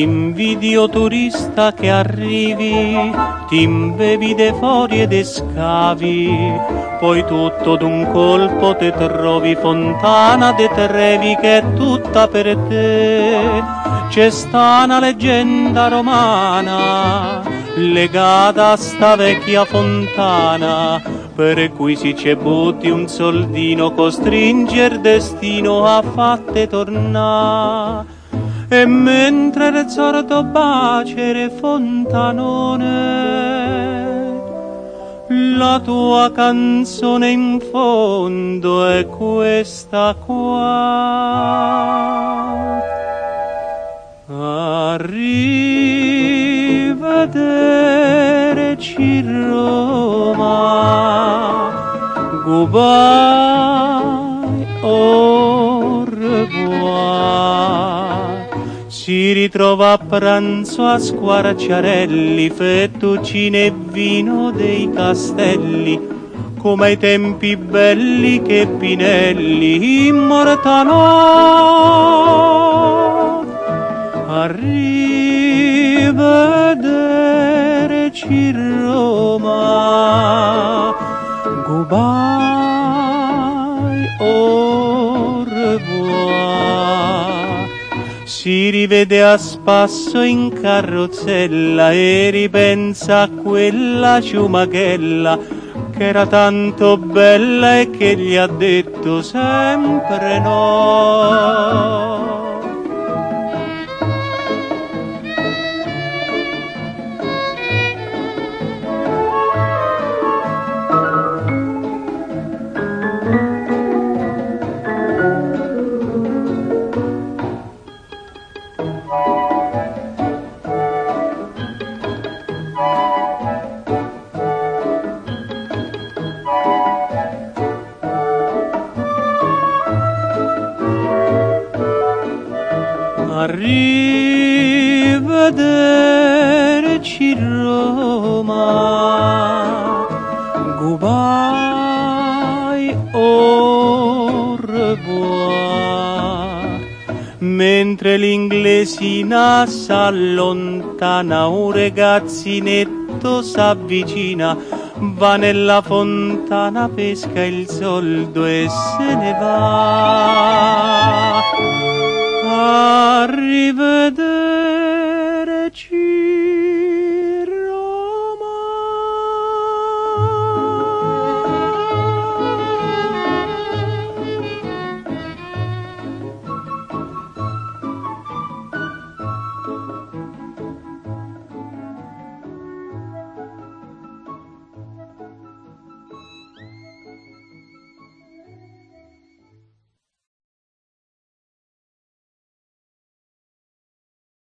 Invidio turista che arrivi, ti imbevi de fuori ed scavi, poi tutto d'un colpo te trovi fontana de Trevi che è tutta per te. C'è sta una leggenda romana legata a sta vecchia fontana, per cui si ci butti un soldino, costringe il destino a fatte tornare e mentre il sordo bacere fontanone la tua canzone in fondo è questa qua. Arrivederci Roma. Goodbye au revoir si ritrova a pranzo a squarciarelli, fettuccine e vino dei castelli, come ai tempi belli che Pinelli immortalò. Arrivederci Roma, goodbye, au si rivede a spasso in carrozzella e ripensa a quella ciumachella che era tanto bella e che gli ha detto sempre no. Arrivederci Roma, goodbye, au Mentre l'inglesina s'allontana, un ragazzinetto s'avvicina, va nella fontana, pesca il soldo e se ne va.